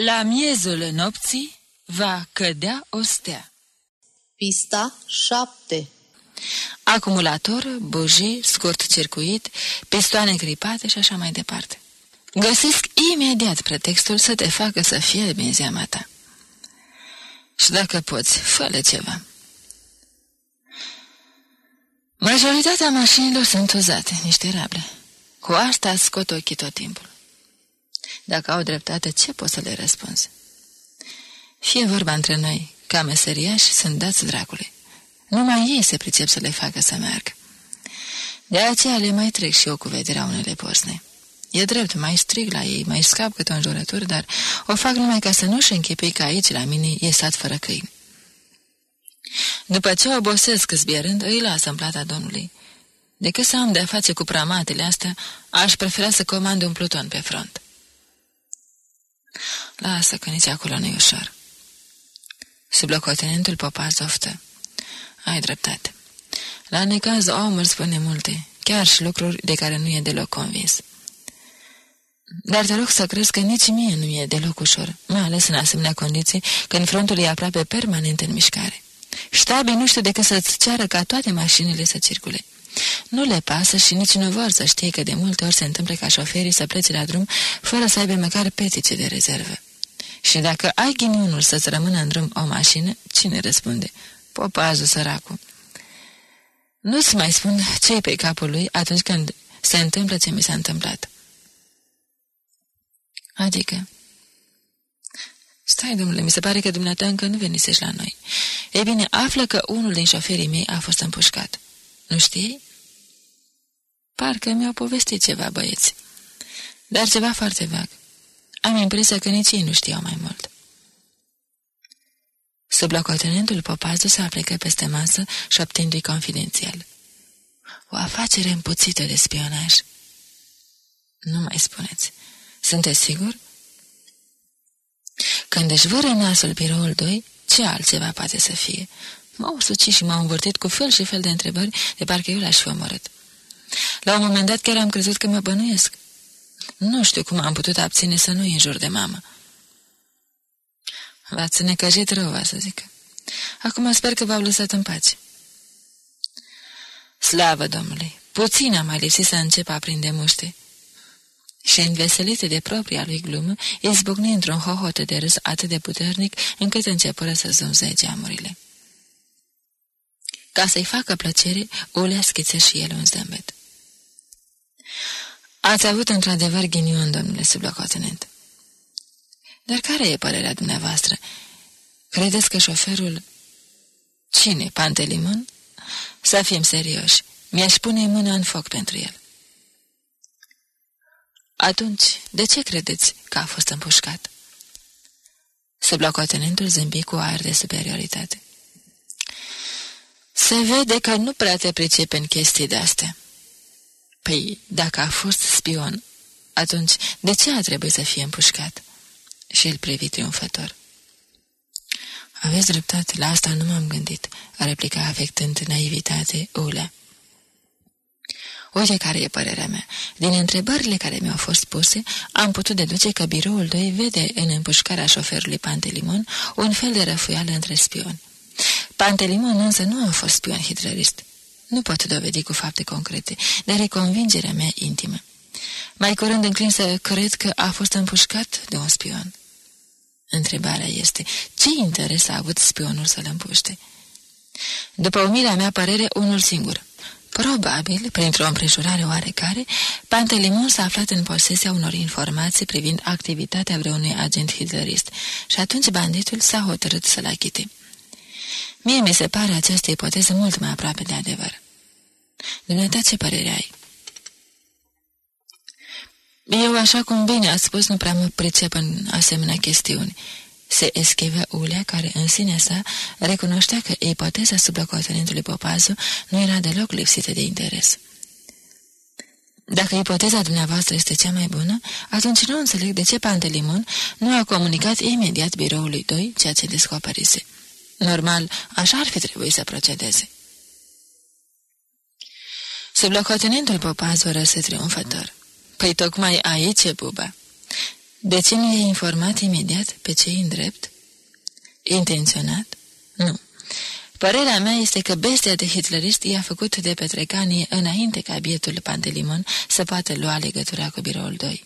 La miezul nopții va cădea o stea. Pista 7 Acumulator, bujii, scurt circuit, pistoane gripate și așa mai departe. Găsesc imediat pretextul să te facă să fie benzeama ta. Și dacă poți, fă ceva. Majoritatea mașinilor sunt uzate, niște rable. Cu asta scot ochii tot timpul. Dacă au dreptate, ce poți să le răspunzi? Fie vorba între noi, ca meseriași sunt dați dracului. Numai ei se pricep să le facă să meargă. De aceea le mai trec și eu cu vederea unele posne. E drept, mai strig la ei, mai scap câte o înjurătură, dar o fac numai ca să nu-și închipui că aici, la mine, e sat fără câini. După ce obosesc zbierând, îi lasă în plata domnului. Decât să am de-a face cu pramatele astea, aș prefera să comand un pluton pe front. Lasă că nici acolo nu-i ușor. Sublocotenentul popa zoftă. Ai dreptate. La necaz omul spune multe, chiar și lucruri de care nu e deloc convins. Dar te rog să crezi că nici mie nu e deloc ușor, mai ales în asemenea condiții, când frontul e aproape permanent în mișcare. Ștabii nu știu decât să-ți ceară ca toate mașinile să circule. Nu le pasă și nici nu vor să știe că de multe ori se întâmplă ca șoferii să plece la drum fără să aibă măcar petice de rezervă. Și dacă ai ghinionul să-ți rămână în drum o mașină, cine răspunde? Popazul săracul. Nu-ți mai spun ce pe capul lui atunci când se întâmplă ce mi s-a întâmplat. Adică... Stai, domnule, mi se pare că dumneata încă nu venisești la noi. Ei bine, află că unul din șoferii mei a fost împușcat. Nu știi? Parcă mi-au povestit ceva băieți. Dar ceva foarte vag. Am impresia că nici ei nu știau mai mult. Sublocotenentul Popazu s-a plecat peste masă, șoptindu-i confidențial. O afacere împuțită de spionaj. Nu mai spuneți. Sunteți sigur? Când își vără nasul biroul 2, ce altceva poate să fie? M-au sucit și m-au învârtit cu fel și fel de întrebări, de parcă eu l-aș fi omorât. La un moment dat chiar am crezut că mă bănuiesc. Nu știu cum am putut abține să nu-i înjur de mamă. V-ați necăjit rău, va să zic. Acum sper că v-au lăsat în pace. Slavă Domnului! Puțin am mai lipsit să încep a prinde muște. Și înveselite de propria lui glumă, izbucni într-un hohot de râs atât de puternic, încât începură să zumze geamurile. Ca să-i facă plăcere, Ulea schiță și el un zâmbet. Ați avut într-adevăr ghinion, domnule sublocotenent. Dar care e părerea dumneavoastră? Credeți că șoferul... Cine, Pantelimon? Să fim serioși. Mi-aș pune mâna în foc pentru el. Atunci, de ce credeți că a fost împușcat? Sublocotenentul zâmbi cu aer de superioritate. Se vede că nu prea te pricepe în chestii de-astea. Păi, dacă a fost spion, atunci de ce a trebuit să fie împușcat? Și el privi triumfător. Aveți dreptate, la asta nu m-am gândit, a replicat afectând naivitate Ulea. Uite care e părerea mea. Din întrebările care mi-au fost puse, am putut deduce că biroul 2 vede în împușcarea șoferului Pantelimon un fel de răfuială între spioni. Pantelimon însă nu a fost spion hitlerist. Nu pot dovedi cu fapte concrete, dar e convingerea mea intimă. Mai curând înclin să cred că a fost împușcat de un spion. Întrebarea este, ce interes a avut spionul să-l împuște? După umilea mea părere, unul singur. Probabil, printr-o împrejurare oarecare, Pantelimon s-a aflat în posesia unor informații privind activitatea vreunui agent hitlerist și atunci banditul s-a hotărât să-l achite. Mie mi se pare această ipoteză mult mai aproape de adevăr. Dumneata, ce părere ai? Eu, așa cum bine ați spus, nu prea mă pricep în asemenea chestiuni. Se eschivă Ulea, care în sine sa recunoștea că ipoteza sublocotenentului Popazu nu era deloc lipsită de interes. Dacă ipoteza dumneavoastră este cea mai bună, atunci nu înțeleg de ce Pantelimon nu a comunicat imediat biroului 2 ceea ce descoperise. Normal, așa ar fi trebuit să procedeze. Sublocotenentul Popazu răse triumfător. Păi tocmai aici e buba. De ce nu i-ai informat imediat pe cei în drept? Intenționat? Nu. Părerea mea este că bestia de hitlerist i-a făcut de petrecanie înainte ca bietul Pantelimon să poată lua legătura cu biroul 2.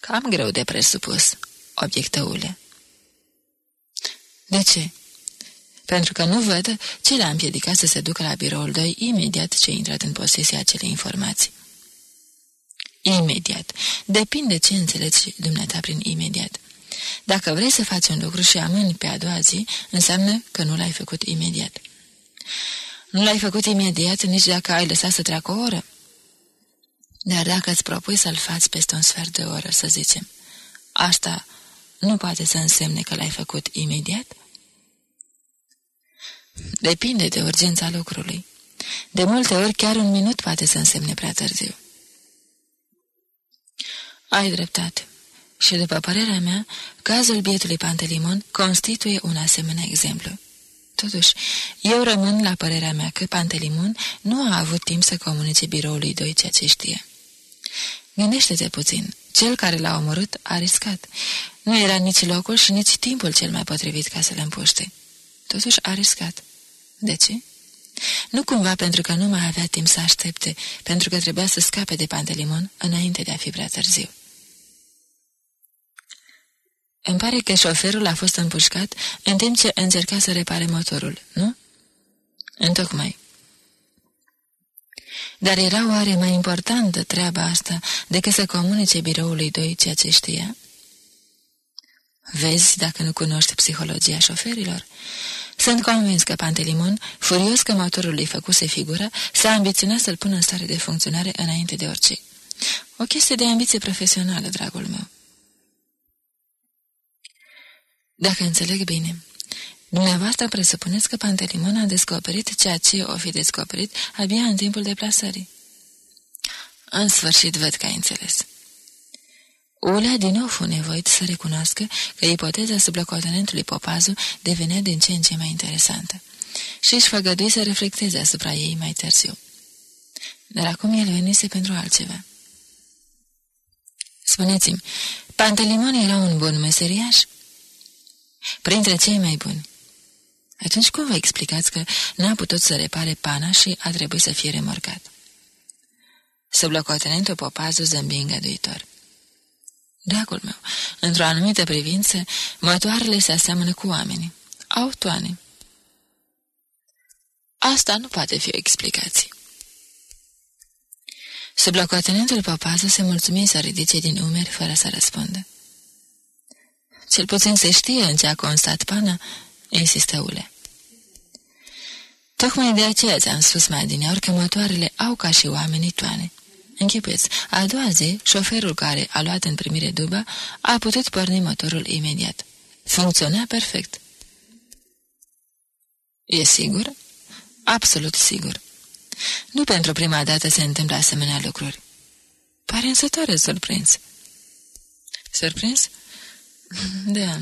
Cam greu de presupus, obiectă Ule. De ce? Pentru că nu văd ce l-a împiedicat să se ducă la biroul 2 imediat ce a intrat în posesia acelei informații. Imediat. Depinde ce înțelegi dumneata prin imediat. Dacă vrei să faci un lucru și amâni pe a doua zi, înseamnă că nu l-ai făcut imediat. Nu l-ai făcut imediat nici dacă ai lăsat să treacă o oră. Dar dacă îți propui să-l faci peste un sfert de oră, să zicem, asta nu poate să însemne că l-ai făcut imediat? Depinde de urgența lucrului. De multe ori chiar un minut poate să însemne prea târziu. Ai dreptate. Și după părerea mea, cazul bietului Pantelimon constituie un asemenea exemplu. Totuși, eu rămân la părerea mea că Pantelimon nu a avut timp să comunice biroului 2 ceea ce știe. Gândește-te puțin. Cel care l-a omorât a riscat. Nu era nici locul și nici timpul cel mai potrivit ca să le împuște. Totuși a riscat. De ce? Nu cumva pentru că nu mai avea timp să aștepte, pentru că trebuia să scape de Pantelimon înainte de a fi prea târziu. Îmi pare că șoferul a fost împușcat în timp ce încerca să repare motorul, nu? Întocmai. Dar era oare mai importantă treaba asta decât să comunice biroului 2 ceea ce știa? Vezi dacă nu cunoști psihologia șoferilor? Sunt convins că Pantelimon, furios că motorul îi făcuse figură, s-a ambiționat să-l pună în stare de funcționare înainte de orice. O chestie de ambiție profesională, dragul meu. Dacă înțeleg bine, dumneavoastră presupuneți că Pantelimon a descoperit ceea ce o fi descoperit abia în timpul deplasării. În sfârșit văd că ai înțeles. Ulea din nou fu nevoit să recunoască că ipoteza sublocotenentului Popazu devenea din ce în ce mai interesantă și își făgădui să reflecteze asupra ei mai târziu. Dar acum el venise pentru altceva. Spuneți-mi, Pantelimon era un bun meseriaș? Printre cei mai buni. Atunci cum vă explicați că n-a putut să repare pana și a trebuit să fie remorcat? Sublocotenentul Popazu zâmbi îngăduitor. Dragul meu, într-o anumită privință, motoarele se aseamănă cu oamenii. Au toane. Asta nu poate fi o explicație. Sublocotenentul Popază se mulțumi să ridice din umeri fără să răspundă. Cel puțin se știe în ce a constat pana, insistă Ule. Tocmai de aceea ți-am spus mai adineori că motoarele au ca și oamenii toane. Închipuiți, a doua zi, șoferul care a luat în primire duba a putut porni motorul imediat. Funcționa perfect. E sigur? Absolut sigur. Nu pentru prima dată se întâmplă asemenea lucruri. Pare însătoare surprins. Surprins? Da.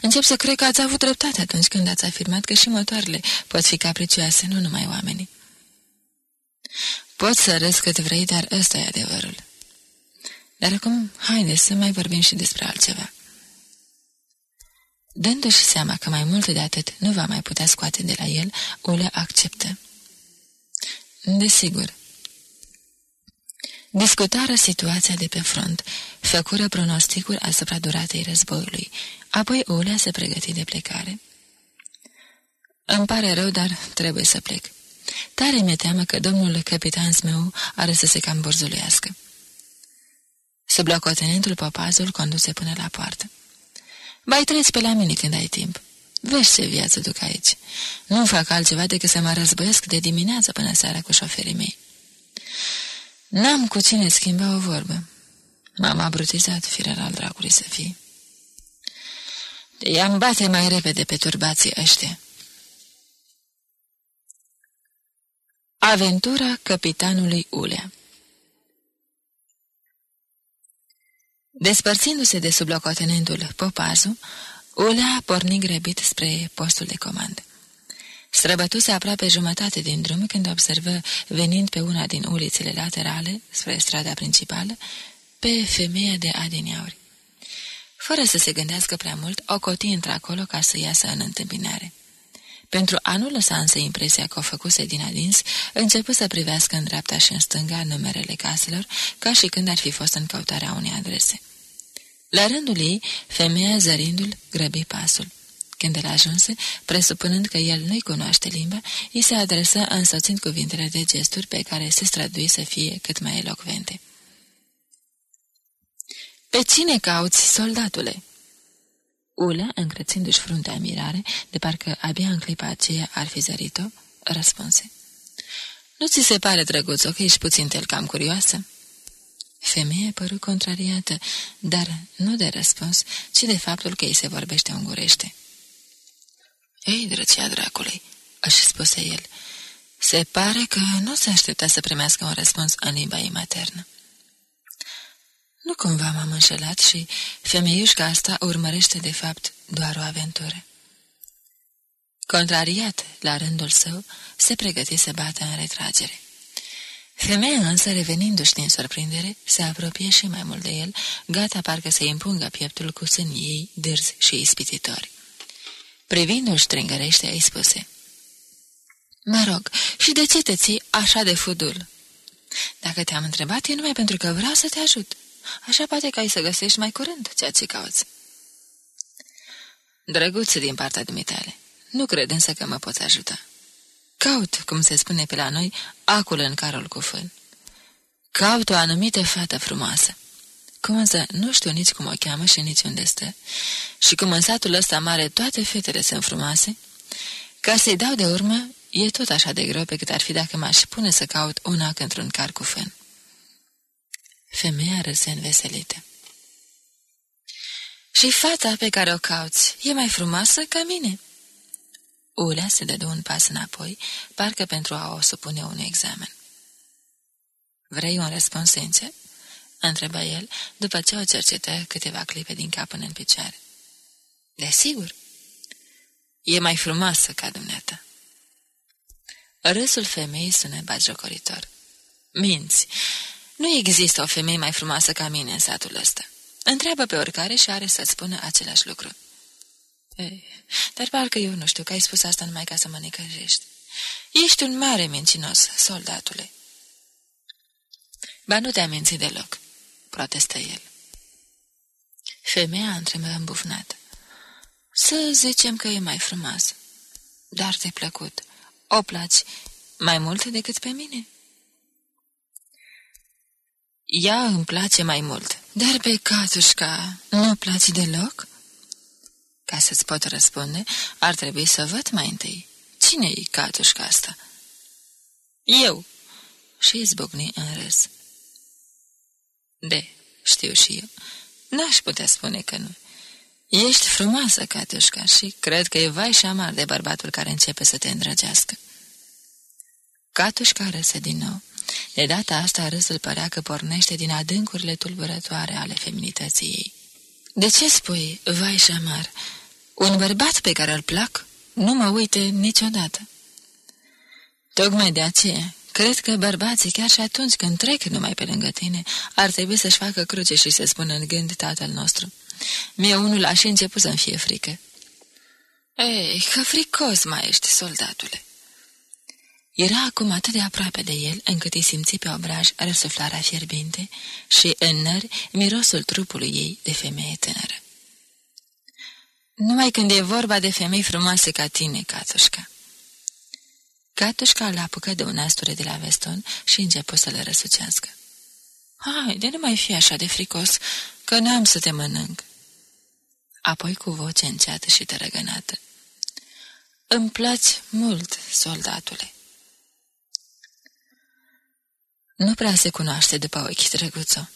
Încep să cred că ați avut dreptate atunci când ați afirmat că și motoarele pot fi capricioase, nu numai oamenii. Poți să râzi cât vrei, dar ăsta e adevărul. Dar acum, haide să mai vorbim și despre altceva. Dându-și seama că mai mult de atât nu va mai putea scoate de la el, o le acceptă. Desigur. Discutară situația de pe front, făcură pronosticuri asupra duratei războiului, apoi Ulea se pregăti de plecare. Îmi pare rău, dar trebuie să plec. Tare mi-e teamă că domnul capitan meu are să se cam borzulească. Sublocotenentul papazul conduse până la poartă. Bai treci pe la mine când ai timp. Vezi ce viață duc aici. Nu fac altceva decât să mă războiesc de dimineață până seara cu șoferii mei. N-am cu cine schimba o vorbă. M-am abrutizat, firar al dracului să fie. I-am bate mai repede pe turbații ăștia. Aventura capitanului Ulea Despărțindu-se de sublocotenentul Popazu, Ulea porni grăbit spre postul de comandă. Străbătuse aproape jumătate din drum când observă, venind pe una din ulițele laterale, spre strada principală, pe femeia de adineauri. Fără să se gândească prea mult, o coti într-acolo ca să iasă în întâmpinare. Pentru a nu lăsa însă impresia că o făcuse din adins, început să privească în dreapta și în stânga numerele caselor, ca și când ar fi fost în căutarea unei adrese. La rândul ei, femeia zărindu-l grăbi pasul. Când el ajunse, presupunând că el nu-i cunoaște limba, îi se adresă însoțind cuvintele de gesturi pe care se strădui să fie cât mai elocvente. Pe cine cauți, soldatule?" Ula, încrețindu-și fruntea mirare, de parcă abia în clipa aceea ar fi zărit-o, răspunse. Nu ți se pare, drăguțo, că ești puțin telcam curioasă?" Femeia păru contrariată, dar nu de răspuns, ci de faptul că îi se vorbește ungurește. Ei, drăcia dracului," își spuse el, se pare că nu se aștepta să primească un răspuns în limba ei maternă. Nu cumva m-am înșelat și femeiușca asta urmărește de fapt doar o aventură. Contrariat, la rândul său, se pregăti să bată în retragere. Femeia însă, revenindu-și din surprindere, se apropie și mai mult de el, gata parcă să impungă pieptul cu sânii ei dârzi și ispititori. Privindu-l strângărește, îi spuse, Mă rog, și de ce te ții așa de fudul?" Dacă te-am întrebat, e numai pentru că vreau să te ajut. Așa poate că ai să găsești mai curând ceea ce cauți." Drăguț din partea dumitale, nu cred însă că mă poți ajuta. Caut, cum se spune pe la noi, acul în carul cu fân. Caut o anumită fată frumoasă. Cum însă nu știu nici cum o cheamă și nici unde stă, și cum în satul ăsta mare toate fetele sunt frumoase, ca să-i dau de urmă, e tot așa de greu pe cât ar fi dacă m-aș pune să caut una într-un car cu fân. Femeia râse înveselită. Și fata pe care o cauți e mai frumoasă ca mine?" Ulea se dădu un pas înapoi, parcă pentru a o supune un examen. Vrei un răspuns sincer?" întreba el, după ce o cercetă câteva clipe din cap până în picioare. Desigur. E mai frumoasă ca dumneata. Râsul femeii sună bagiocoritor. Minți! Nu există o femeie mai frumoasă ca mine în satul ăsta. Întreabă pe oricare și are să-ți spună același lucru. Ei, dar parcă eu nu știu că ai spus asta numai ca să mă necăjești. Ești un mare mincinos, soldatule. Ba nu te-am mințit deloc, protestă el. Femeia întrebă îmbufnată. Să zicem că e mai frumos, dar te plăcut. O placi mai mult decât pe mine? Ea îmi place mai mult, dar pe Catușca nu place deloc? Ca să-ți pot răspunde, ar trebui să văd mai întâi. Cine-i Catușca asta? Eu! Și izbucni în râs. De, știu și eu. N-aș putea spune că nu. Ești frumoasă, Catușca, și cred că e vai și amar de bărbatul care începe să te îndrăgească. Catușca râse din nou. De data asta râsul părea că pornește din adâncurile tulburătoare ale feminității ei. De ce spui, vai și șamar, un bărbat pe care îl plac nu mă uite niciodată? Tocmai de aceea, cred că bărbații, chiar și atunci când trec numai pe lângă tine, ar trebui să-și facă cruce și să spună în gând tatăl nostru. Mie unul aș și început să-mi fie frică. Ei, că fricos mai ești, soldatule! Era acum atât de aproape de el, încât îi simți pe obraj răsuflarea fierbinte și în nări mirosul trupului ei de femeie tânără. Numai când e vorba de femei frumoase ca tine, Catușca. Catușca l-a apucat de un asture de la veston și început să le răsucească. Hai, de nu mai fi așa de fricos, că n-am să te mănânc. Apoi cu voce înceată și tărăgănată. Îmi placi mult, soldatule. Nu prea se cunoaște după ochi, drăguțo.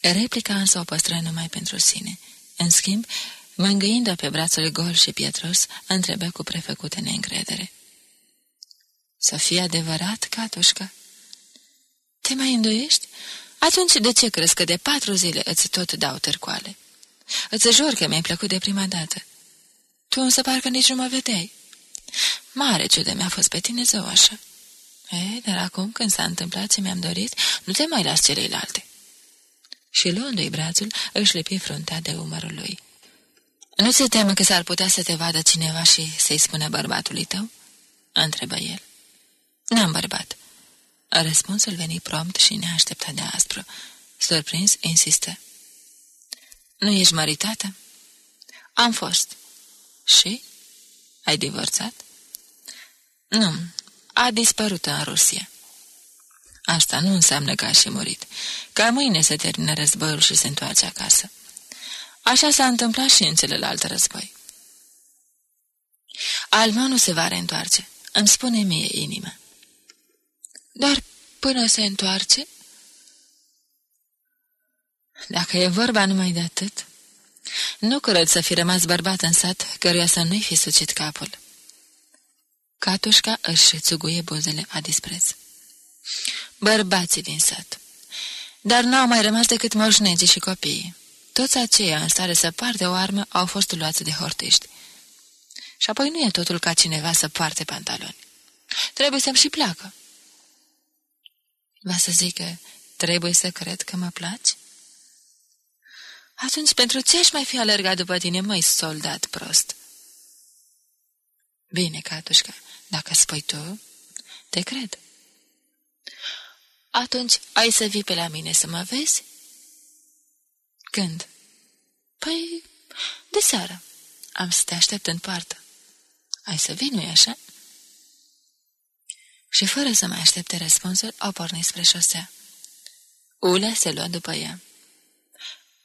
Replica însă o păstră numai pentru sine. În schimb, mângâind-o pe brațul gol și pietros, întrebă cu prefăcută neîncredere. Să fie adevărat, Catușca? Te mai îndoiești? Atunci de ce crezi că de patru zile îți tot dau târcoale? Îți jur că mi-ai plăcut de prima dată. Tu însă parcă nici nu mă vedeai. Mare ciudă mi-a fost pe tine zău așa. E, dar acum, când s-a întâmplat ce mi-am dorit, nu te mai las celelalte. și luându-i brațul, își lipi fruntea de umărul lui. Nu ți teamă că s-ar putea să te vadă cineva și să-i spună bărbatului tău?" întrebă el. N-am bărbat." Răspunsul veni prompt și neașteptat de aspru. Surprins, insistă. Nu ești măritată?" Am fost." Și? Ai divorțat?" Nu, a dispărut în Rusia." Asta nu înseamnă că a și murit. Ca mâine se termină războiul și se întoarce acasă. Așa s-a întâmplat și în celălalt război. Alma nu se va reîntoarce, îmi spune mie inima. Dar până se întoarce? Dacă e vorba numai de atât, nu cred să fi rămas bărbat în sat căruia să nu-i fi sucit capul. Catușca își țuguie buzele a dispreț. Bărbații din sat. Dar n-au mai rămas decât moșnegii și copiii. Toți aceia în stare să parte o armă au fost luați de hortiști. Și apoi nu e totul ca cineva să poarte pantaloni. Trebuie să-mi și placă. Va să zică, trebuie să cred că mă placi? Atunci pentru ce aș mai fi alergat după tine, măi, soldat prost? Bine, Catușca, dacă spui tu, te cred. Atunci ai să vii pe la mine să mă vezi? Când? Păi, de seară. Am să te aștept în poartă. Ai să vii, nu-i așa? Și fără să mai aștepte răspunsul, au pornit spre șosea. Ulea se lua după ea.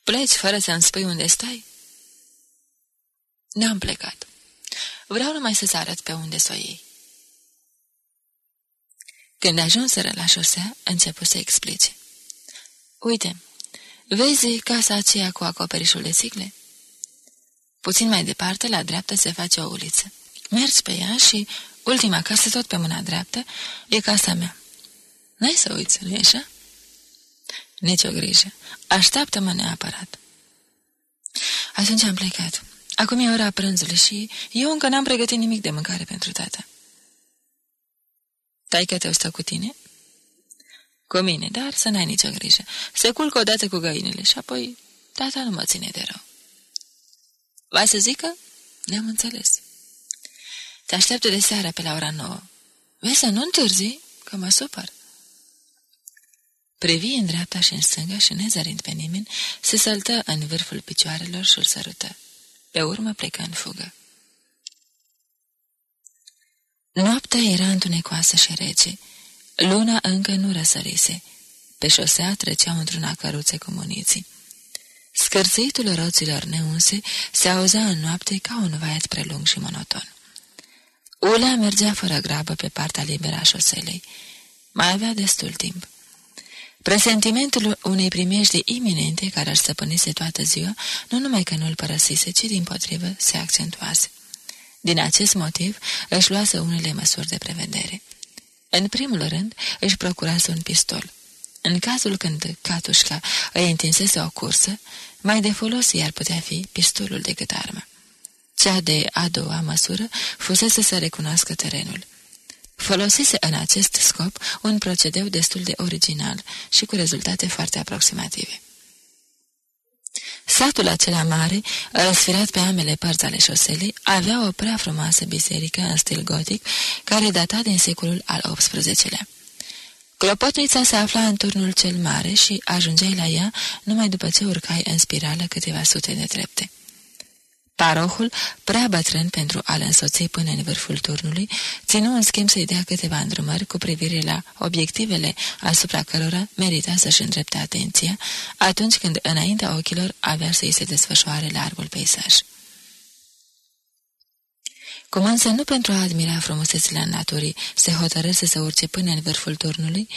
Pleci fără să-mi spui unde stai? Ne-am plecat. Vreau numai să-ți arăt pe unde să o iei. Când ajunseră la șosea, începu să explice. Uite, vezi casa aceea cu acoperișul de țigle? Puțin mai departe, la dreapta, se face o uliță. Mergi pe ea și ultima casă, tot pe mâna dreaptă, e casa mea. N-ai să uiți, nu-i așa? Nici o grijă. Așteaptă-mă neapărat. Atunci am plecat. Acum e ora prânzului și eu încă n-am pregătit nimic de mâncare pentru tata. Taică te stă cu tine? Cu mine, dar să n-ai nicio grijă. Se culcă odată cu găinile și apoi tata nu mă ține de rău. Va să zică? Ne-am înțeles. Te așteaptă de seară pe la ora nouă. Vezi să nu întârzi, că mă supăr. Privi în dreapta și în stânga și, nezărind pe nimeni, se săltă în vârful picioarelor și îl sărută. Pe urmă plecă în fugă. Noaptea era întunecoasă și rece. Luna încă nu răsărise. Pe șosea treceau într-una căruțe cu muniții. Scârțitul roților neunse se auzea în noapte ca un vaiet prelung și monoton. Ulea mergea fără grabă pe partea liberă a șoselei. Mai avea destul timp. Presentimentul unei primejde iminente care aș stăpânise toată ziua, nu numai că nu-l părăsise, ci din potrivă se accentuase. Din acest motiv își luase unele măsuri de prevedere. În primul rând își procurase un pistol. În cazul când Catușca îi întinsese o cursă, mai de folos i-ar putea fi pistolul decât armă. Cea de a doua măsură fusese să recunoască terenul. Folosise în acest scop un procedeu destul de original și cu rezultate foarte aproximative. Satul acela mare, răsfirat pe ambele părți ale șoselei, avea o prea frumoasă biserică în stil gotic, care data din secolul al XVIII-lea. Clopotnița se afla în turnul cel mare și ajungeai la ea numai după ce urcai în spirală câteva sute de trepte. Parohul, prea bătrân pentru a-l însoți până în vârful turnului, ținu în schimb să-i dea câteva îndrumări cu privire la obiectivele asupra cărora merita să-și îndrepte atenția atunci când înaintea ochilor avea să-i se desfășoare largul peisaj. Cum însă nu pentru a admira frumusețile naturii se hotărâse să urce până în vârful turnului,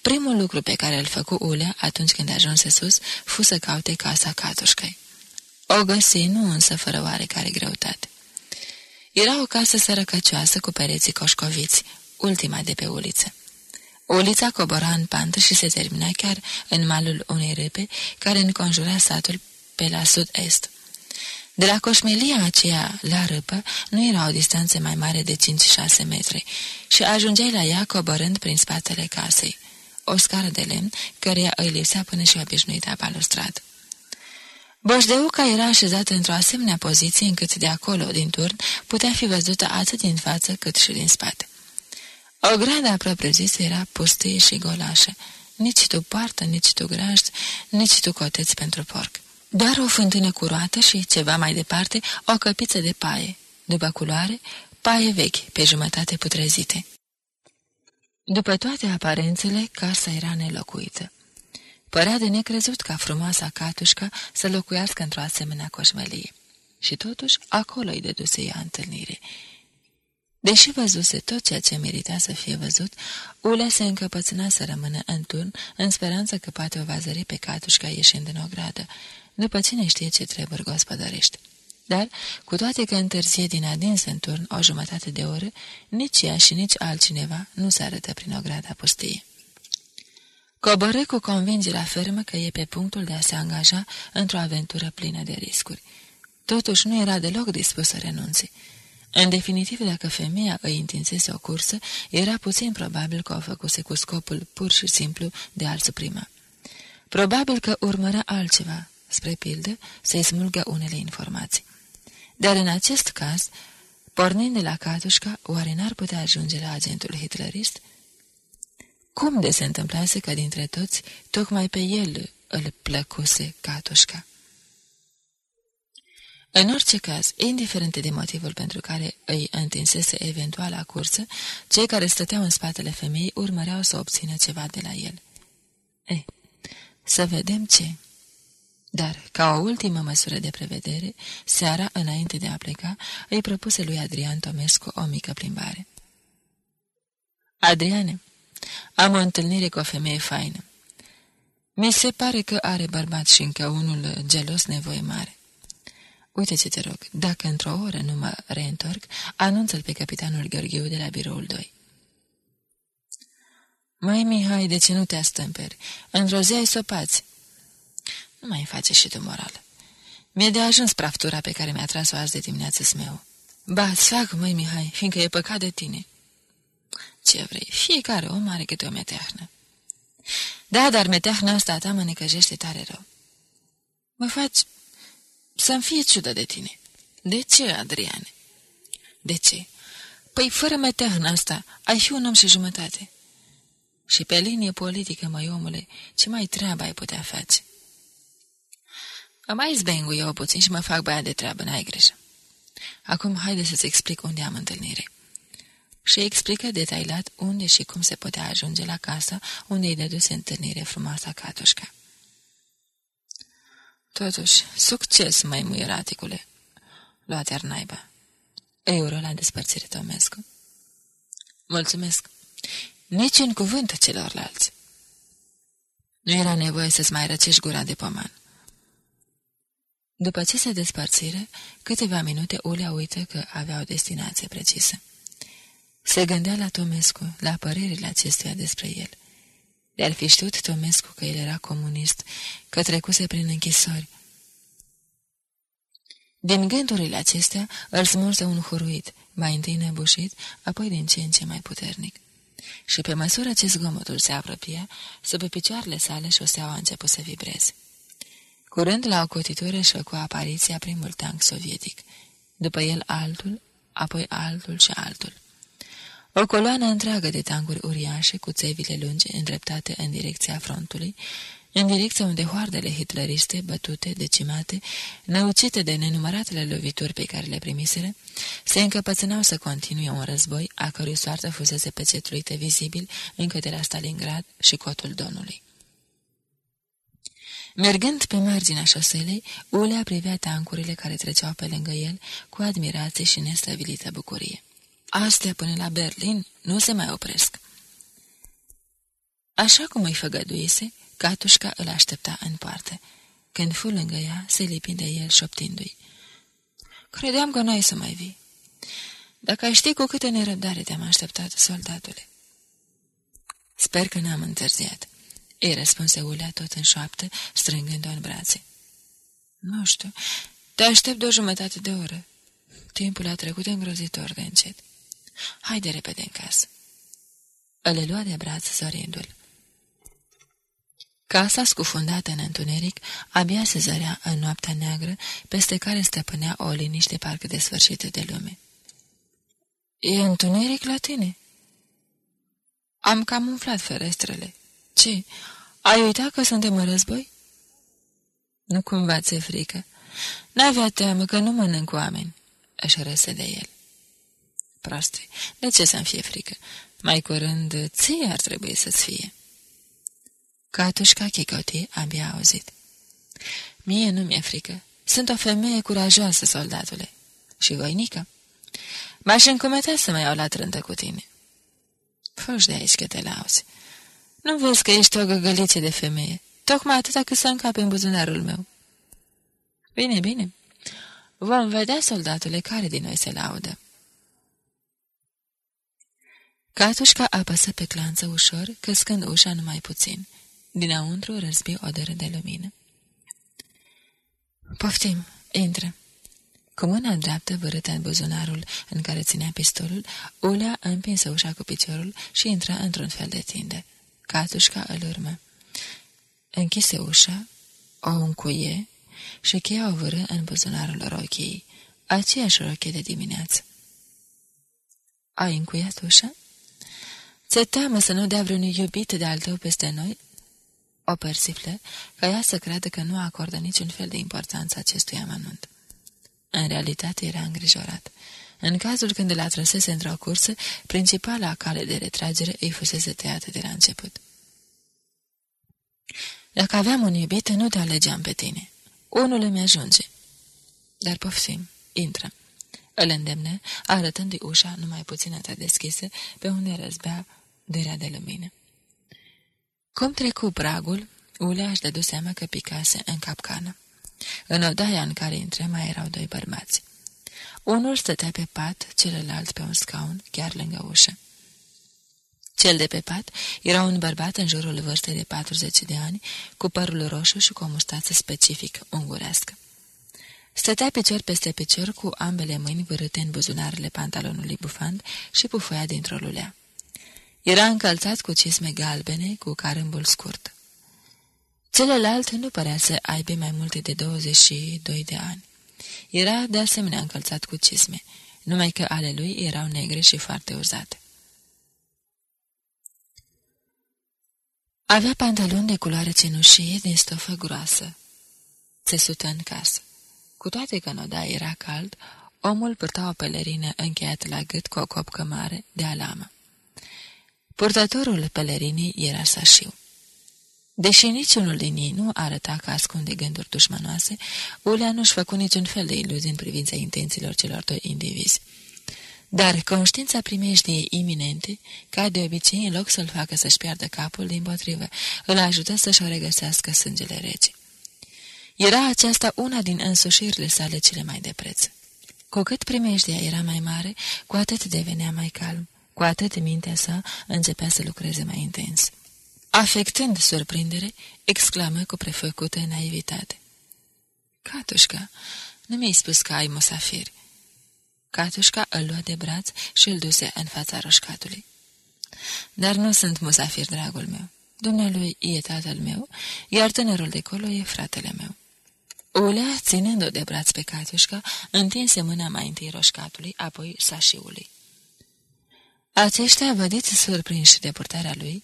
primul lucru pe care îl făcu Ulea atunci când ajunse sus fu să caute casa Catușcăi. O găsi, nu însă fără oarecare greutate. Era o casă sărăcăcioasă cu pereții coșcoviți, ultima de pe uliță. Ulița cobora în pantă și se termina chiar în malul unei râpe care înconjura satul pe la sud-est. De la coșmelia aceea la râpă nu era o distanță mai mare de 5-6 metri și ajungeai la ea coborând prin spatele casei. o scară de lemn, căreia îi lipsea până și obișnuita balustradă. Boșdeuca era așezată într-o asemenea poziție încât de acolo, din turn, putea fi văzută atât din față cât și din spate. O grada propriu-zisă era pustie și golașă. Nici tu poartă, nici tu grajd, nici tu coteți pentru porc. Doar o fântână curoată și, ceva mai departe, o căpiță de paie. După culoare, paie vechi, pe jumătate putrezite. După toate aparențele, casa era nelocuită. Părea de necrezut ca frumoasa catușca să locuiască într-o asemenea coșmălie. Și totuși, acolo îi deduse ea întâlnire. Deși văzuse tot ceea ce merita să fie văzut, Ulea se încăpățâna să rămână în turn, în speranță că poate o va zări pe catușca ieșind din ogradă, după cine știe ce treburi gospodărești. Dar, cu toate că întârzie din adins în turn o jumătate de oră, nici ea și nici altcineva nu se arătă prin ograda pustie. Coborâ cu convingerea fermă că e pe punctul de a se angaja într-o aventură plină de riscuri. Totuși nu era deloc dispus să renunțe. În definitiv, dacă femeia îi întinsese o cursă, era puțin probabil că o făcuse cu scopul pur și simplu de a-l suprima. Probabil că urmărea altceva, spre pildă, să-i smulgă unele informații. Dar în acest caz, pornind de la Catușca, oare n-ar putea ajunge la agentul hitlerist? Cum de se întâmplase că dintre toți, tocmai pe el îl plăcuse Catușca? În orice caz, indiferent de motivul pentru care îi întinsese eventuala cursă, cei care stăteau în spatele femeii urmăreau să obțină ceva de la el. E, să vedem ce... Dar, ca o ultimă măsură de prevedere, seara, înainte de a pleca, îi propuse lui Adrian Tomescu o mică plimbare. Adriane, am o întâlnire cu o femeie faină. Mi se pare că are bărbat și încă unul gelos nevoie mare. Uite ce te rog, dacă într-o oră nu mă reîntorc, anunță-l pe capitanul Gheorghiu de la biroul 2. Mai, Mihai, de ce nu te astâmperi? Într-o zi ai sopați. Nu mai face și tu moral. Mi-e de ajuns praftura pe care mi-a tras-o azi de dimineață smeu. Ba, ți fac, măi, Mihai, fiindcă e păcat de tine. Ce vrei, fiecare om are câte o meteahnă. Da, dar meteahna asta ta mă necăjește tare rău. Mă faci să-mi fie ciudă de tine. De ce, Adriane? De ce? Păi, fără meteahna asta, ai fi un om și jumătate. Și pe linie politică, mai omule, ce mai treabă ai putea face? Mă mai zbengu eu puțin și mă fac băiat de treabă, n-ai grijă. Acum haide să-ți explic unde am întâlnire. Și explică detailat unde și cum se putea ajunge la casă unde îi dăduse întâlnire frumoasa Catușca. Totuși, succes, mai muieraticule, lua te naiba. Euro la despărțire Tomescu. Mulțumesc. Nici în cuvânt celorlalți. Nu era nevoie să-ți mai răcești gura de poman. După ce se despărțire, câteva minute Ulea uită că avea o destinație precisă. Se gândea la Tomescu, la părerile acestuia despre el. De-ar fi știut Tomescu că el era comunist, că trecuse prin închisori. Din gândurile acestea îl smulse un huruit, mai întâi nebușit, apoi din ce în ce mai puternic. Și pe măsură ce zgomotul se apropia, sub picioarele sale șoseaua a început să vibreze. Curând la o cotitură și cu apariția primul tank sovietic, după el altul, apoi altul și altul. O coloană întreagă de tancuri uriașe cu țevile lungi îndreptate în direcția frontului, în direcția unde hoardele hitleriste, bătute, decimate, năucite de nenumăratele lovituri pe care le primiseră, se încăpățânau să continue un război a cărui soartă fusese pecetluită vizibil încă de la Stalingrad și cotul Donului. Mergând pe marginea șoselei, Ulea privea tancurile care treceau pe lângă el cu admirație și nestabilită bucurie. Astea până la Berlin nu se mai opresc. Așa cum îi făgăduise, Catușca îl aștepta în poartă. Când fu lângă ea, se lipi de el șoptindu-i. Credeam că n-ai să mai vii. Dacă ai ști cu câtă nerăbdare te-am așteptat, soldatule. Sper că n-am întârziat. Îi răspunse Ulea tot în șoaptă, strângând-o în brațe. Nu știu, te aștept de o jumătate de oră. Timpul a trecut îngrozitor de încet. Haide repede în casă. Îl lua de braț zărindu-l. Casa scufundată în întuneric abia se zărea în noaptea neagră, peste care stăpânea o liniște parcă desfășită de lume. E întuneric la tine?" Am cam umflat ferestrele. Ce? Ai uitat că suntem în război?" Nu cumva ți-e frică. N-avea teamă că nu mănânc oameni," își răse de el. Proste, de ce să-mi fie frică? Mai curând, ție ar trebui să-ți fie." Catușca Chicoti abia auzit. Mie nu mi-e frică. Sunt o femeie curajoasă, soldatule. Și voinică. M-aș încometa să mă iau la trântă cu tine. Fugi de aici că te lauzi. Nu vezi că ești o găgăliță de femeie, tocmai atâta cât să încape în buzunarul meu. Bine, bine. Vom vedea, soldatule, care din noi se laudă. Catușca apăsă pe clanță ușor, căscând ușa numai puțin. Dinăuntru răzbi o dără de lumină. Poftim, intră. Cu mâna dreaptă vărâtă în buzunarul în care ținea pistolul, Ulea împinsă ușa cu piciorul și intra într-un fel de tinde. Catușca îl urmă. Închise ușa, o încuie și cheia o vârâ în buzunarul rochiei, aceeași rochie de dimineață. Ai încuiat ușa? Ți-e teamă să nu dea vreun iubit de al tău peste noi? O persifle ca ea să creadă că nu acordă niciun fel de importanță acestui amănunt. În realitate era îngrijorat. În cazul când îl atrăsese într-o cursă, principala cale de retragere îi fusese tăiată de la început. Dacă aveam un iubit, nu te alegeam pe tine. Unul îmi ajunge. Dar poftim, intră. Îl îndemne, arătându-i ușa numai puțin atât deschisă, pe unde răzbea derea de lumină. Cum trecu pragul, Ulea își dădu seama că picase în capcană. În odaia în care intre mai erau doi bărbați. Unul stătea pe pat, celălalt pe un scaun, chiar lângă ușă. Cel de pe pat era un bărbat în jurul vârstei de 40 de ani, cu părul roșu și cu o mustață specific ungurească. Stătea picior peste picior cu ambele mâini vârâte în buzunarele pantalonului bufant și pufoia dintr-o lulea. Era încălțat cu cisme galbene, cu carâmbul scurt. Celălalt nu părea să aibă mai multe de 22 de ani. Era de asemenea încălțat cu cisme, numai că ale lui erau negre și foarte uzate. Avea pantaloni de culoare cenușie din stofă groasă. Țesută în casă. Cu toate că în era cald, omul purta o pelerină încheiată la gât cu o copcă mare de alamă. Purtătorul pelerinii era Sașiu. Deși niciunul din ei nu arăta că ascunde gânduri dușmanoase, Ulea nu-și făcu niciun fel de iluzii în privința intențiilor celor doi indivizi. Dar conștiința primejdiei iminente, ca de obicei, în loc să-l facă să-și piardă capul, din potrivă, îl ajută să-și o regăsească sângele rece. Era aceasta una din însușirile sale cele mai de preț. Cu cât primejdia era mai mare, cu atât devenea mai calm, cu atât mintea sa începea să lucreze mai intens. Afectând surprindere, exclamă cu prefăcută naivitate. Catușca, nu mi-ai spus că ai musafiri. Catușca îl lua de braț și îl duse în fața roșcatului. Dar nu sunt musafir, dragul meu. Dumnealui e tatăl meu, iar tânărul de colo e fratele meu. Ulea, ținând-o de braț pe Catușca, întinse mâna mai întâi roșcatului, apoi sașiului. Aceștia, vădiți surprinși de purtarea lui,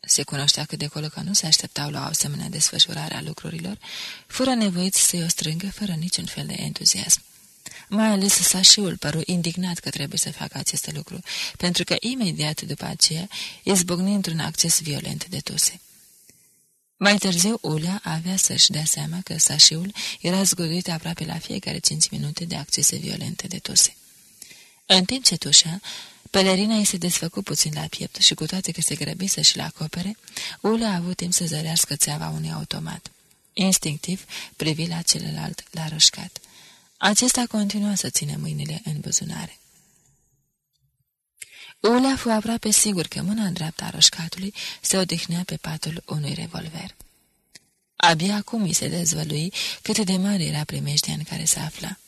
se cunoștea cât de colo că nu se așteptau la o asemenea desfășurare a lucrurilor, fără nevoiți să-i o strângă fără niciun fel de entuziasm. Mai ales Sașiul păru indignat că trebuie să facă acest lucru, pentru că imediat după aceea izbucni într-un acces violent de tuse. Mai târziu, Ulea avea să-și dea seama că Sașiul era zguduit aproape la fiecare cinci minute de accese violente de tuse. În timp ce tușea, Pelerina îi se desfăcu puțin la piept și cu toate că se grăbi să-și-l acopere, Ule a avut timp să zărească țeava unui automat. Instinctiv privi la celălalt, la rășcat. Acesta continua să ține mâinile în buzunare. Ulea fu aproape sigur că mâna dreapta a rășcatului se odihnea pe patul unui revolver. Abia acum îi se dezvălui cât de mare era primejdea în care se afla.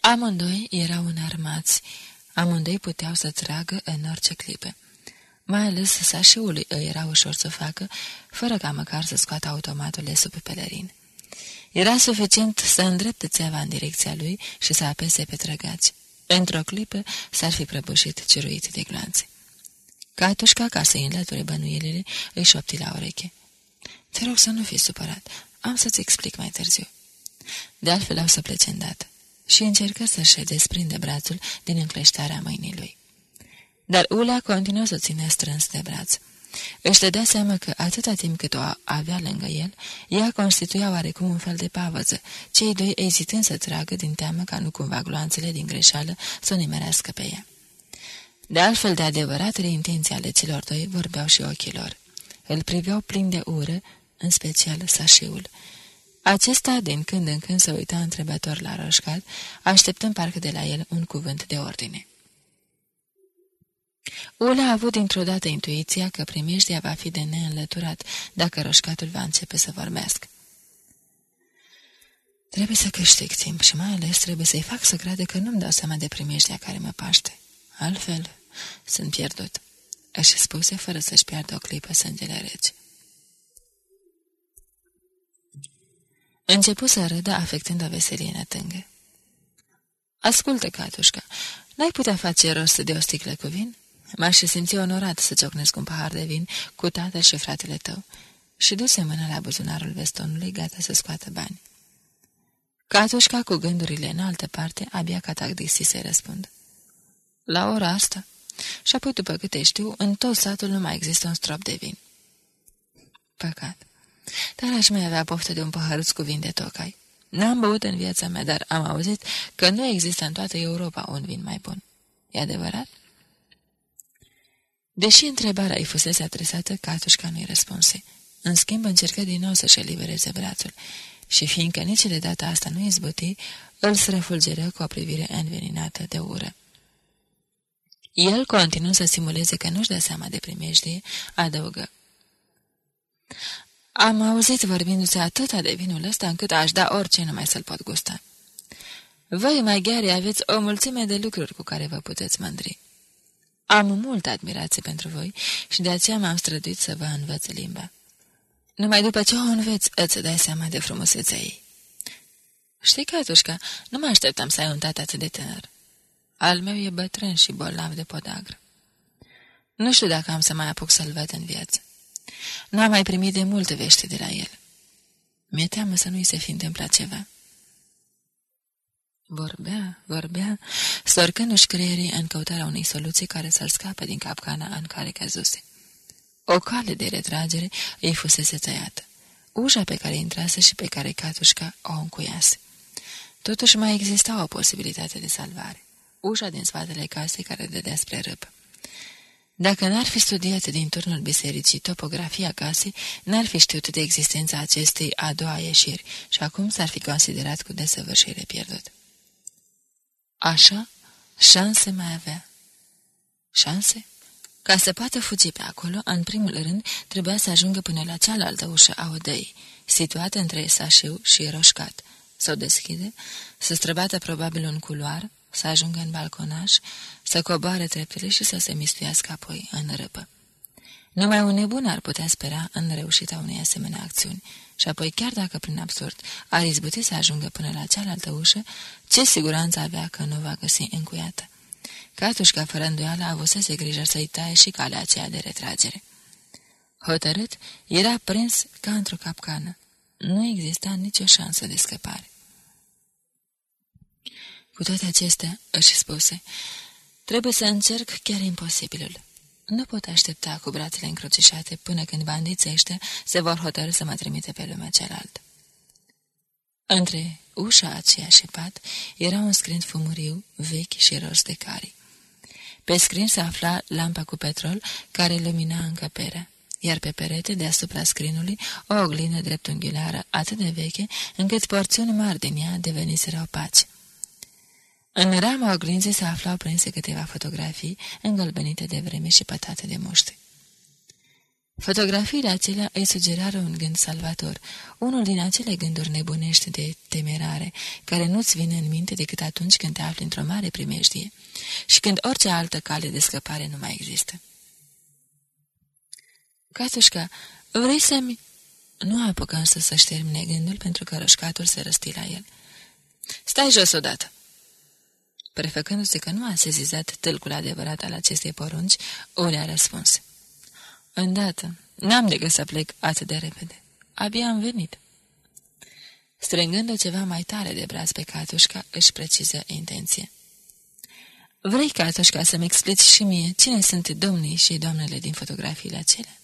Amândoi erau înarmați, Amândoi puteau să tragă în orice clipă. Mai ales sașiului îi era ușor să facă, fără ca măcar să scoată automatul de sub pelerin. Era suficient să îndrepte țeava în direcția lui și să apese pe trăgați. Într-o clipă s-ar fi prăbușit ciruit de glanțe. Catușca, ca să-i înlăture bănuielile, îi șopti la ureche. Te rog să nu fii supărat. Am să-ți explic mai târziu. De altfel au să plece îndată. Și încercă să-și desprinde brațul din încleștarea mâinii lui. Dar Ula continuă să o ține strâns de braț. Își dădea seama că atâta timp cât o avea lângă el, ea constituia oarecum un fel de pavăză, cei doi ezitând să tragă din teamă ca nu cumva gloanțele din greșeală să o nimerească pe ea. De altfel de adevăratele intenții ale celor doi vorbeau și ochilor. Îl priveau plin de ură, în special sașiul. Acesta, din când în când, se uita întrebător la roșcat, așteptând parcă de la el un cuvânt de ordine. Ula a avut dintr-o dată intuiția că primejdia va fi de neînlăturat dacă roșcatul va începe să vorbească. Trebuie să câștig timp și mai ales trebuie să-i fac să crede că nu-mi dau seama de primejdia care mă paște. Altfel, sunt pierdut, își spuse fără să-și piardă o clipă sângele reci. Începu să râdă, afectând o veselie nătângă. Ascultă, Catușca, n-ai putea face rost de o sticlă cu vin? M-aș simți onorat să ciocnesc un pahar de vin cu tatăl și fratele tău. Și duse mâna la buzunarul vestonului, gata să scoată bani. Catușca, cu gândurile în altă parte, abia catagdisi să răspund. La ora asta? Și apoi, după câte știu, în tot satul nu mai există un strop de vin. Păcat. Dar aș mai avea poftă de un paharuț cu vin de tocai. N-am băut în viața mea, dar am auzit că nu există în toată Europa un vin mai bun. E adevărat? Deși întrebarea îi fusese adresată, Catușca nu-i răspunse. În schimb, încercă din nou să-și elibereze brațul și, fiindcă nici de data asta nu izbuti, îl străfulgeră cu o privire înveninată de ură. El continuă să simuleze că nu-și dă seama de primejdie, adăugă. Am auzit vorbindu-se atâta de vinul ăsta încât aș da orice numai să-l pot gusta. Voi, maghiari, aveți o mulțime de lucruri cu care vă puteți mândri. Am multă admirație pentru voi și de aceea m-am străduit să vă învăț limba. Numai după ce o înveți, îți dai seama de frumusețea ei. Știi, Catușca, nu mă așteptam să ai un tată atât de tânăr. Al meu e bătrân și bolnav de podagră. Nu știu dacă am să mai apuc să-l văd în viață. N-am mai primit de multe vești de la el. Mi-e teamă să nu-i se fi întâmplat ceva. Vorbea, vorbea, storcându-și creierii în căutarea unei soluții care să-l scape din capcana în care căzuse. O cale de retragere îi fusese tăiată. Ușa pe care intrase și pe care Catușca o încuiase. Totuși mai exista o posibilitate de salvare. Ușa din spatele casei care dădea spre râpă. Dacă n-ar fi studiat din turnul bisericii topografia casei, n-ar fi știut de existența acestei a doua ieșiri și acum s-ar fi considerat cu desăvârșire pierdut. Așa, șanse mai avea. Șanse? Ca să poată fugi pe acolo, în primul rând, trebuia să ajungă până la cealaltă ușă a odăii, situată între sașiu și roșcat. Să o deschide, să străbată probabil un culoar, să ajungă în balconaj, să coboare treptele și să se mistuiască apoi în râpă. Numai un nebun ar putea spera în reușita unei asemenea acțiuni și apoi, chiar dacă prin absurd ar izbuti să ajungă până la cealaltă ușă, ce siguranță avea că nu va găsi încuiată? Catușca, fără îndoială, avusese grijă să-i taie și calea aceea de retragere. Hotărât, era prins ca într-o capcană. Nu exista nicio șansă de scăpare. Cu toate acestea, își spuse, trebuie să încerc chiar imposibilul. Nu pot aștepta cu brațele încrucișate până când bandiții ăștia se vor hotărâ să mă trimite pe lumea cealaltă. Între ușa aceea și pat era un scrin fumuriu, vechi și roz de cari. Pe scrin se afla lampa cu petrol care lumina încăperea, iar pe perete, deasupra scrinului, o oglină dreptunghiulară atât de veche, încât porțiuni mari din ea deveniseră opace. În rama oglinzii se aflau prinse câteva fotografii îngălbenite de vreme și pătate de muște. Fotografiile acelea îi sugerară un gând salvator, unul din acele gânduri nebunești de temerare, care nu-ți vine în minte decât atunci când te afli într-o mare primejdie și când orice altă cale de scăpare nu mai există. Catușca, vrei să-mi... Nu apucă însă să-și termine gândul pentru că roșcatul se răsti la el. Stai jos odată! Prefăcându-se că nu a sezizat tâlcul adevărat al acestei porunci, o le-a răspuns. Îndată, n-am decât să plec atât de repede. Abia am venit. Strângând-o ceva mai tare de braț pe Catușca, își preciză intenție. Vrei, Catușca, să-mi explici și mie cine sunt domnii și doamnele din fotografiile acelea?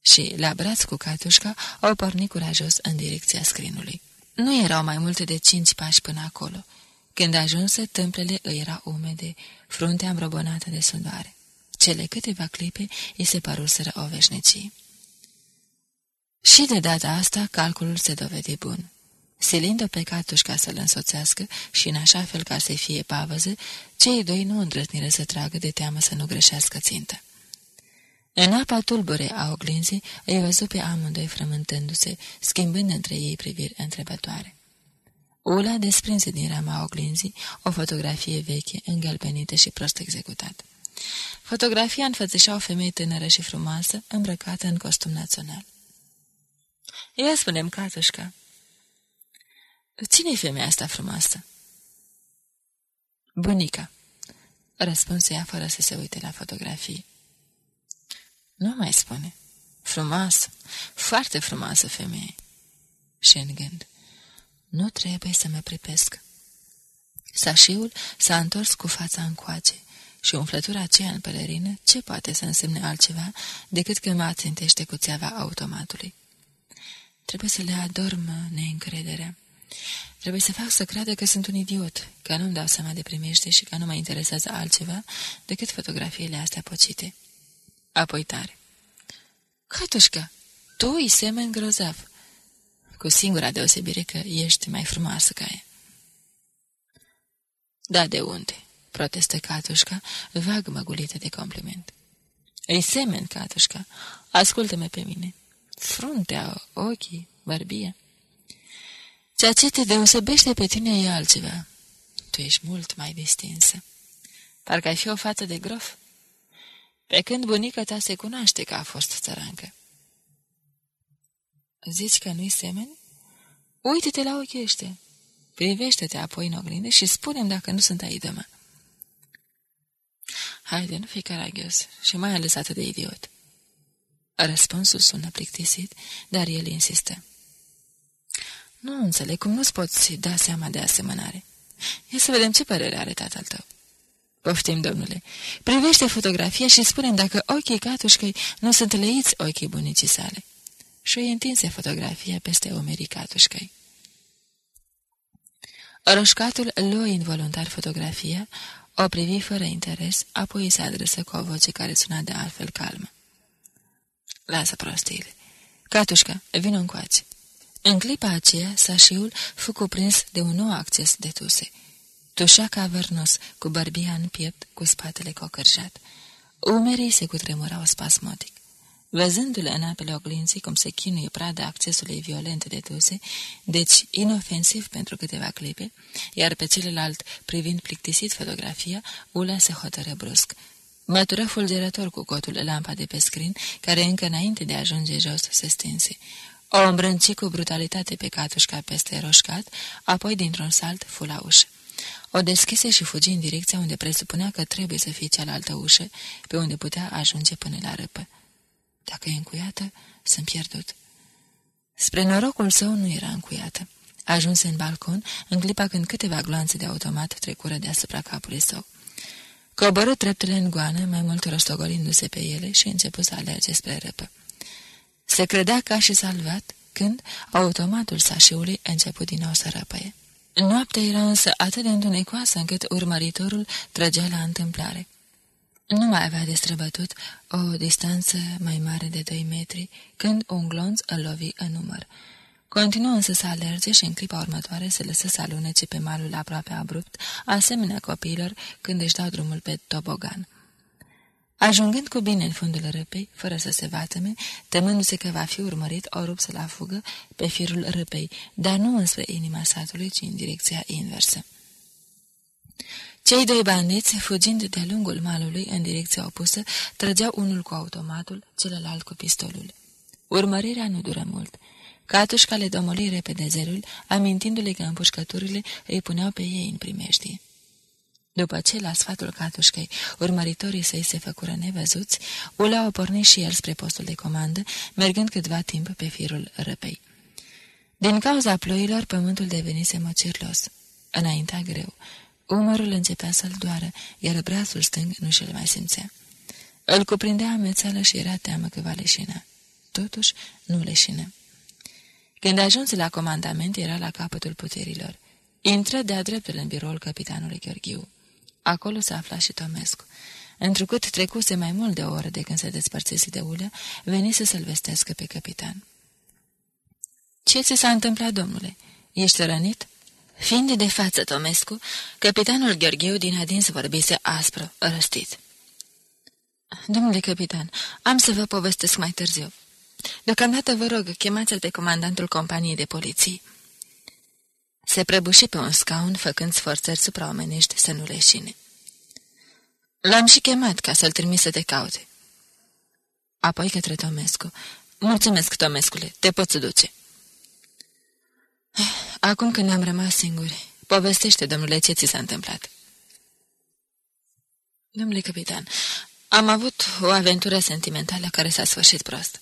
Și, la braț cu Catușca, au pornit curajos în direcția scrinului. Nu erau mai multe de cinci pași până acolo. Când ajunse, tâmplele îi era umede, fruntea îmbrobonată de sudoare. Cele câteva clipe îi se păruseră o veșnicie. Și de data asta calculul se dovedi bun. Silind-o pe catușca să-l însoțească și în așa fel ca să fie pavăză, cei doi nu îndrăzniră să tragă de teamă să nu greșească țintă. În apa tulbure a oglinzii îi văzu pe amândoi frământându-se, schimbând între ei priviri întrebătoare. Ula desprinse din rama oglinzii o fotografie veche, îngălbenită și prost executată. Fotografia înfățișa o femeie tânără și frumoasă, îmbrăcată în costum național. Ia spune-mi, Catușca, cine-i femeia asta frumoasă? Bunica, răspunse ea fără să se uite la fotografie. Nu mai spune. Frumoasă, foarte frumoasă femeie. Și în gând, nu trebuie să mă pripesc. Sașiul s-a întors cu fața încoace și umflătura aceea în pelerină ce poate să însemne altceva decât că mă ațintește cu țeava automatului. Trebuie să le adorm neîncrederea. Trebuie să fac să creadă că sunt un idiot, că nu-mi dau seama de primește și că nu mă interesează altceva decât fotografiile astea pocite. Apoi tare. Catușca, tu îi semeni grozav. Cu singura deosebire că ești mai frumoasă ca ea. Da, de unde? protestă Catușca, vag măgulită de compliment. Îi semen, Catușca, ascultă-mă pe mine. Fruntea, ochii, bărbie. Ceea ce te deosebește pe tine e altceva. Tu ești mult mai distinsă. Parcă ai fi o fată de grof. Pe când bunica ta se cunoaște că a fost țărancă. Zici că nu-i semeni? Uite-te la ochii ăștia. Privește-te apoi în oglindă și spune dacă nu sunt aidămă. Haide, nu fi caragios și mai ales atât de idiot. Răspunsul sună plictisit, dar el insistă. Nu înțeleg cum nu-ți poți da seama de asemănare. Ia să vedem ce părere are tatăl tău. Poftim, domnule. Privește fotografia și spune dacă ochii catușcăi nu sunt leiți ochii bunicii sale. Și îi întinse fotografia peste omerii catușcăi. Roșcatul luă involuntar fotografia, o privi fără interes, apoi se adresă cu o voce care suna de altfel calmă. Lasă prostiile. Catușcă, vină încoace. În clipa aceea, sașiul fu cuprins de un nou acces de tuse. Tușea cavernos, cu bărbia în piept, cu spatele cocărjat. Umerii se cutremurau spasmodic. Văzându-le în apele oglinții cum se chinuie prada accesului violent de tuse, deci inofensiv pentru câteva clipe, iar pe celălalt, privind plictisit fotografia, Ula se hotără brusc. Mătură fulgerător cu cotul lampa de pe scrin, care încă înainte de a ajunge jos se stinse. O îmbrânci cu brutalitate pe catușca peste roșcat, apoi dintr-un salt fu la ușă. O deschise și fugi în direcția unde presupunea că trebuie să fie cealaltă ușă, pe unde putea ajunge până la răpă. Dacă e încuiată, sunt pierdut. Spre norocul său nu era încuiată. Ajunse în balcon, în clipa când câteva gloanțe de automat trecură deasupra capului său. Coborâ treptele în goană, mai mult rostogolindu-se pe ele și început să alerge spre răpă. Se credea ca și salvat când automatul sașiului început din nou să răpăie. Noaptea era însă atât de întunecoasă încât urmăritorul trăgea la întâmplare. Nu mai avea de străbătut o distanță mai mare de doi metri, când un glonț îl lovi în număr. Continuă însă să alerge și în clipa următoare se lăsă să alunece pe malul aproape abrupt, asemenea copiilor când își dau drumul pe tobogan. Ajungând cu bine în fundul râpei, fără să se vatăme, temându-se că va fi urmărit, o rupse la fugă pe firul râpei, dar nu înspre inima satului, ci în direcția inversă. Cei doi bandiți, fugind de-a lungul malului în direcția opusă, trăgeau unul cu automatul, celălalt cu pistolul. Urmărirea nu dură mult. Catușca le domoli repede zerul, amintindu-le că împușcăturile îi puneau pe ei în primeștie. După ce, la sfatul catușcăi, urmăritorii săi se făcură nevăzuți, Ula o porni și el spre postul de comandă, mergând câtva timp pe firul răpei. Din cauza ploilor, pământul devenise măcirlos. Înaintea greu. Umărul începea să-l doară, iar brațul stâng nu și-l mai simțea. Îl cuprindea amețeală și era teamă că va leșina. Totuși, nu leșină. Când ajuns la comandament, era la capătul puterilor. Intră de-a dreptul în biroul capitanului Gheorghiu. Acolo se afla și Tomescu. Întrucât trecuse mai mult de o oră de când se despărțise de ulea, venise să-l vestească pe capitan. Ce ți s-a întâmplat, domnule? Ești rănit?" Fiind de față Tomescu, capitanul Gheorgheu din adins vorbise aspru, răstit. Domnule capitan, am să vă povestesc mai târziu. Deocamdată vă rog, chemați-l pe comandantul companiei de poliție. Se prăbuși pe un scaun, făcând sforțări supraomenești să nu leșine. L-am și chemat ca să-l trimis să te caute. Apoi către Tomescu. Mulțumesc, Tomescule, te poți duce. Acum când ne-am rămas singuri, povestește, domnule, ce ți s-a întâmplat. Domnule capitan, am avut o aventură sentimentală care s-a sfârșit prost.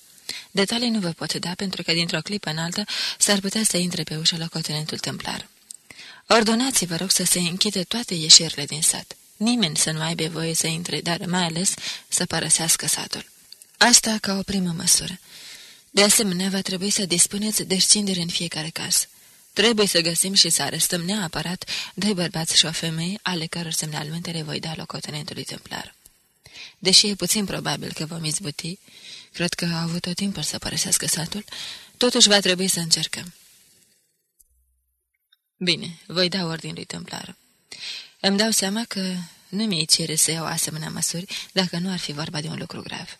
Detalii nu vă pot da pentru că dintr-o clipă în altă s-ar putea să intre pe ușă locotenentul templar. Ordonați, vă rog, să se închide toate ieșirile din sat. Nimeni să nu aibă voie să intre, dar mai ales să părăsească satul. Asta ca o primă măsură. De asemenea, va trebui să dispuneți de scindere în fiecare caz. Trebuie să găsim și să arestăm neapărat doi bărbați și o femeie, ale căror semnalmente le voi da locotenentului templar. Deși e puțin probabil că vom izbuti, cred că au avut tot timpul să părăsească satul, totuși va trebui să încercăm. Bine, voi da ordin lui templar. Îmi dau seama că nu mi-i cere să iau asemenea măsuri dacă nu ar fi vorba de un lucru grav.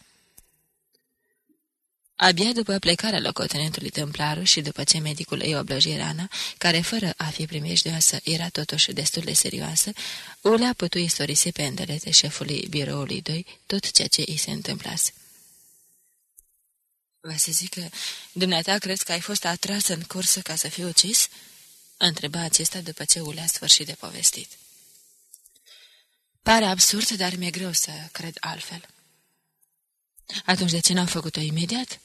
Abia după plecarea locotenentului Templaru și după ce medicul îi oblăji rana, care fără a fi primejdioasă era totuși destul de serioasă, Ulea putu istorisi pe îndelete șefului biroului 2 tot ceea ce îi se întâmplase. Va să zic că dumneata crezi că ai fost atras în cursă ca să fii ucis?" întreba acesta după ce Ulea sfârșit de povestit. Pare absurd, dar mi-e greu să cred altfel. Atunci de ce n-au făcut-o imediat?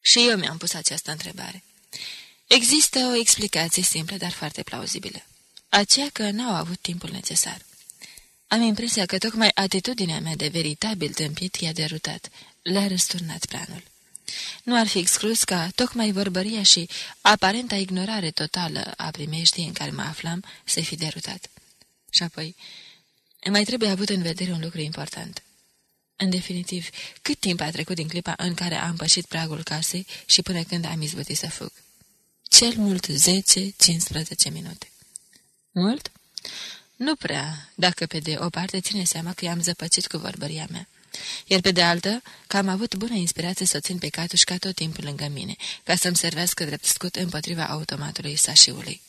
Și eu mi-am pus această întrebare. Există o explicație simplă, dar foarte plauzibilă. Aceea că n-au avut timpul necesar. Am impresia că tocmai atitudinea mea de veritabil tâmpit i-a derutat, le-a răsturnat planul. Nu ar fi exclus ca tocmai vorbăria și aparenta ignorare totală a primeștii în care mă aflam să fi derutat. Și apoi, mai trebuie avut în vedere un lucru important. În definitiv, cât timp a trecut din clipa în care am pășit pragul casei și până când am izbutit să fug? Cel mult 10-15 minute. Mult? Nu prea, dacă pe de o parte ține seama că i-am zăpăcit cu vorbăria mea. Iar pe de altă, că am avut bună inspirație să o țin pe catușca tot timpul lângă mine, ca să-mi servească drept scut împotriva automatului sașiului.